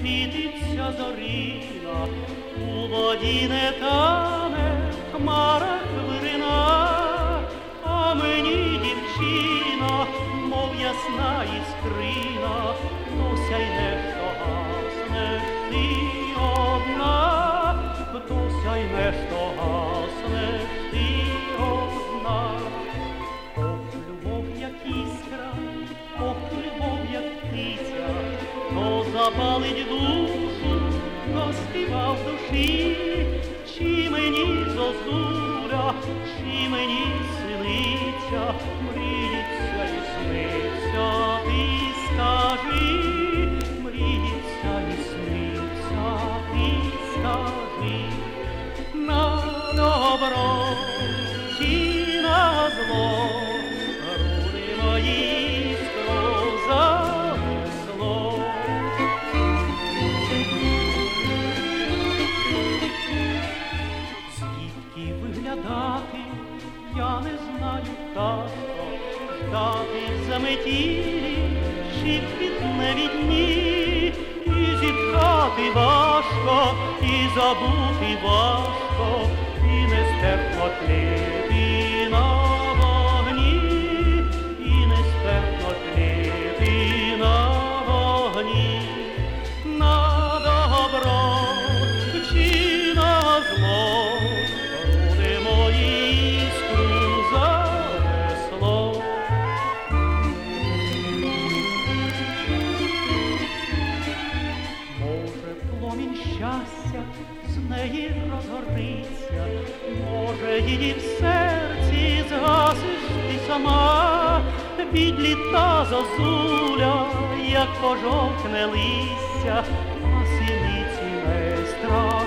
світиться зоріна, у воді не тане хмара хвилина, а мені дівчина, мов ясна іскрина, ну, Дося й не що гасне, ти одна, Дося й не що гасне. Запалить душу, то в душі, чи мені зозуля, чи мені синиця, мріється і сниться, ти скажи, мріється і сниться, ти скажи, на добро чи на зло, ждати заметілі, чи не відні, і зітхати важко, і забути важко, її в серці згасиш і сама, від літа зозуля, як пожовкне листя, на синиці майстра.